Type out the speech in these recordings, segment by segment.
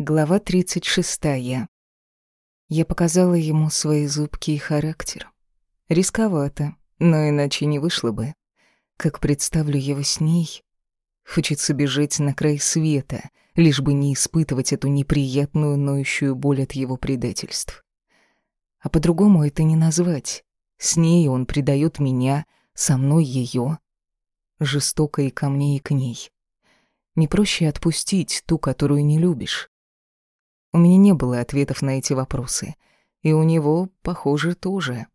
Глава 36. Я показала ему свои зубки и характер. Рисковато, но иначе не вышло бы. Как представлю его с ней, хочется бежать на край света, лишь бы не испытывать эту неприятную ноющую боль от его предательств. А по-другому это не назвать. С ней он предает меня, со мной ее. Жестоко и ко мне, и к ней. Не проще отпустить ту, которую не любишь. У меня не было ответов на эти вопросы. И у него, похоже, тоже.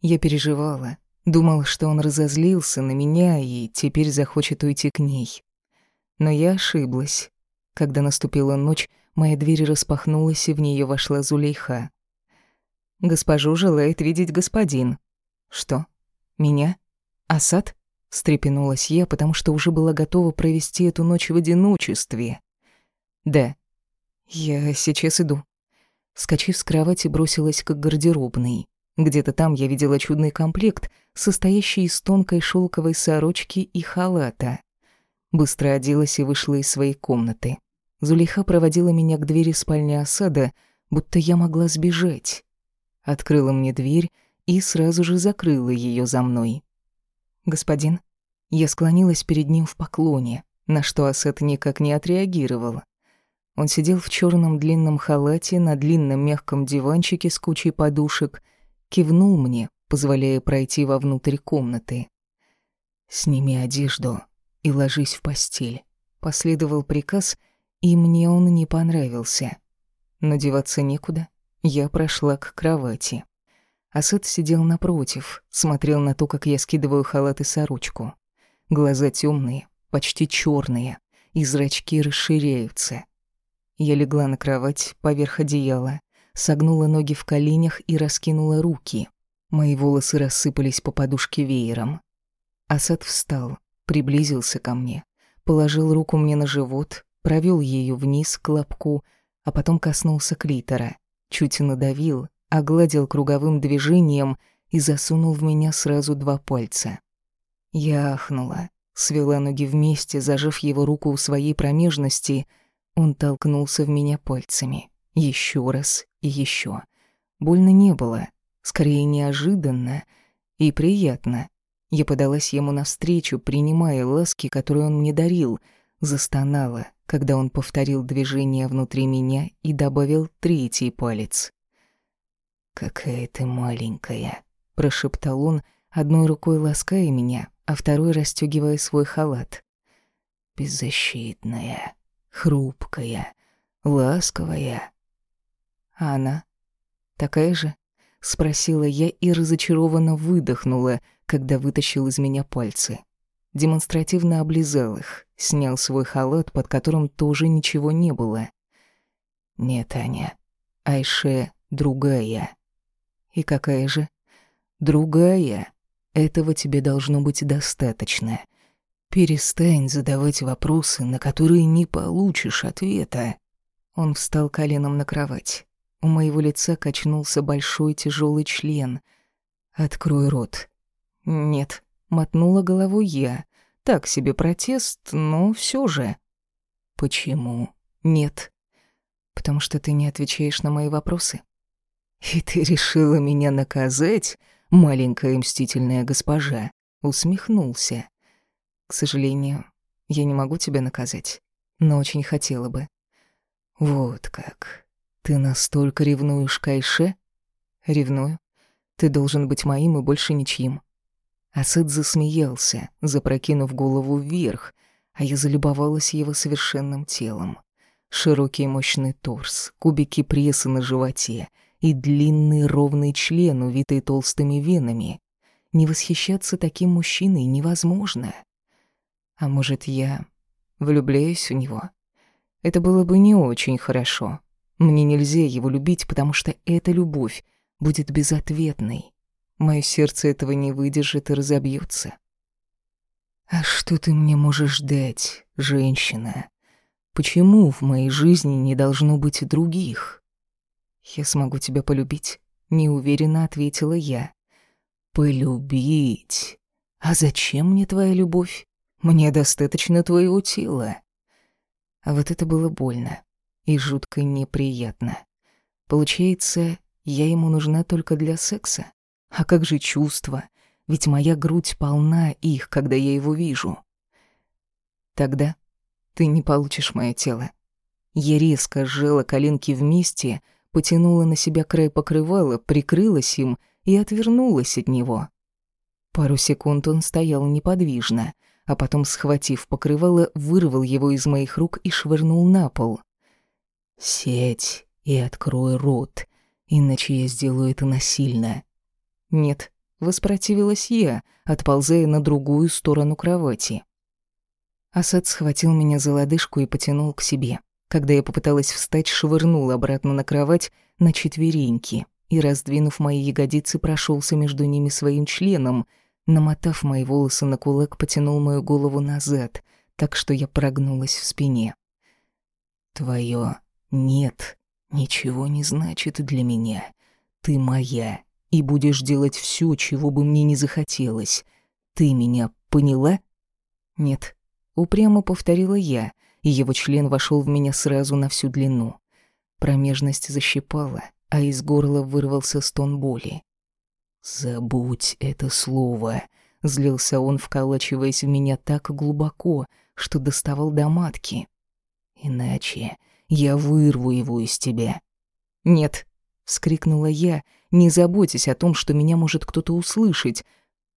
Я переживала. Думала, что он разозлился на меня и теперь захочет уйти к ней. Но я ошиблась. Когда наступила ночь, моя дверь распахнулась, и в нее вошла Зулейха. «Госпожу желает видеть господин». «Что? Меня? Асад?» Встрепенулась я, потому что уже была готова провести эту ночь в одиночестве. «Да», «Я сейчас иду». Скочив с кровати, бросилась к гардеробной. Где-то там я видела чудный комплект, состоящий из тонкой шелковой сорочки и халата. Быстро оделась и вышла из своей комнаты. Зулейха проводила меня к двери спальни осада, будто я могла сбежать. Открыла мне дверь и сразу же закрыла ее за мной. «Господин?» Я склонилась перед ним в поклоне, на что Асад никак не отреагировал. Он сидел в черном длинном халате на длинном мягком диванчике с кучей подушек, кивнул мне, позволяя пройти вовнутрь комнаты. «Сними одежду и ложись в постель», — последовал приказ, и мне он не понравился. Но деваться некуда, я прошла к кровати. Асад сидел напротив, смотрел на то, как я скидываю халат и сорочку. Глаза темные, почти черные, и зрачки расширяются — я легла на кровать поверх одеяла, согнула ноги в коленях и раскинула руки. Мои волосы рассыпались по подушке веером. Асад встал, приблизился ко мне, положил руку мне на живот, провел ею вниз к лобку, а потом коснулся клитора, чуть надавил, огладил круговым движением и засунул в меня сразу два пальца. Я ахнула, свела ноги вместе, зажав его руку у своей промежности — он толкнулся в меня пальцами. Еще раз и еще. Больно не было. Скорее, неожиданно и приятно. Я подалась ему навстречу, принимая ласки, которые он мне дарил. Застонала, когда он повторил движение внутри меня и добавил третий палец. «Какая ты маленькая», — прошептал он, одной рукой лаская меня, а второй расстегивая свой халат. «Беззащитная» хрупкая, ласковая. А она такая же? Спросила я и разочарованно выдохнула, когда вытащил из меня пальцы. Демонстративно облизал их, снял свой халат, под которым тоже ничего не было. Нет, Аня, Айше другая. И какая же? Другая. Этого тебе должно быть достаточно. Перестань задавать вопросы, на которые не получишь ответа. Он встал коленом на кровать. У моего лица качнулся большой тяжелый член. Открой рот. Нет, мотнула головой я. Так себе протест, но все же. Почему? Нет. Потому что ты не отвечаешь на мои вопросы. И ты решила меня наказать, маленькая мстительная госпожа? Усмехнулся. К сожалению, я не могу тебя наказать, но очень хотела бы. Вот как. Ты настолько ревнуешь Кайше? Ревную. Ты должен быть моим и больше ничьим. Асад засмеялся, запрокинув голову вверх, а я залюбовалась его совершенным телом. Широкий мощный торс, кубики пресса на животе и длинный ровный член, увитый толстыми венами. Не восхищаться таким мужчиной невозможно. А может, я влюбляюсь в него? Это было бы не очень хорошо. Мне нельзя его любить, потому что эта любовь будет безответной. Моё сердце этого не выдержит и разобьется. А что ты мне можешь дать, женщина? Почему в моей жизни не должно быть других? Я смогу тебя полюбить, неуверенно ответила я. Полюбить? А зачем мне твоя любовь? Мне достаточно твоего тела. А вот это было больно. и жутко неприятно. Получается, я ему нужна только для секса. А как же чувства? Ведь моя грудь полна их, когда я его вижу. Тогда ты не получишь мое тело. Я резко сжала коленки вместе, потянула на себя край покрывала, прикрылась им и отвернулась от него. Пару секунд он стоял неподвижно, а потом, схватив покрывало, вырвал его из моих рук и швырнул на пол. «Сеть и открой рот, иначе я сделаю это насильно». «Нет», — воспротивилась я, отползая на другую сторону кровати. Асад схватил меня за лодыжку и потянул к себе. Когда я попыталась встать, швырнул обратно на кровать на четвереньки и, раздвинув мои ягодицы, прошелся между ними своим членом, намотав мои волосы на кулак, потянул мою голову назад, так что я прогнулась в спине. «Твоё «нет» ничего не значит для меня. Ты моя, и будешь делать все, чего бы мне не захотелось. Ты меня поняла?» «Нет», — упрямо повторила я, и его член вошел в меня сразу на всю длину. Промежность защипала, а из горла вырвался стон боли. «Забудь это слово», — злился он, вколачиваясь в меня так глубоко, что доставал до матки. «Иначе я вырву его из тебя». «Нет», — вскрикнула я, «не заботьтесь о том, что меня может кто-то услышать.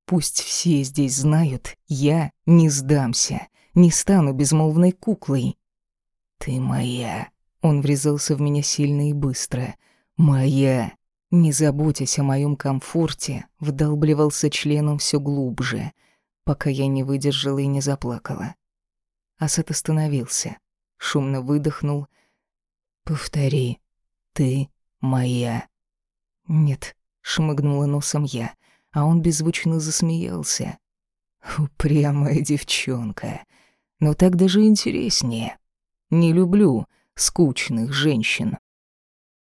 Пусть все здесь знают, я не сдамся, не стану безмолвной куклой». «Ты моя», — он врезался в меня сильно и быстро. «Моя». Не заботясь о моем комфорте, вдалбливался членом все глубже, пока я не выдержала и не заплакала. Асад остановился, шумно выдохнул — «Повтори, ты моя». «Нет», — шмыгнула носом я, а он беззвучно засмеялся. «Упрямая девчонка. Но так даже интереснее. Не люблю скучных женщин».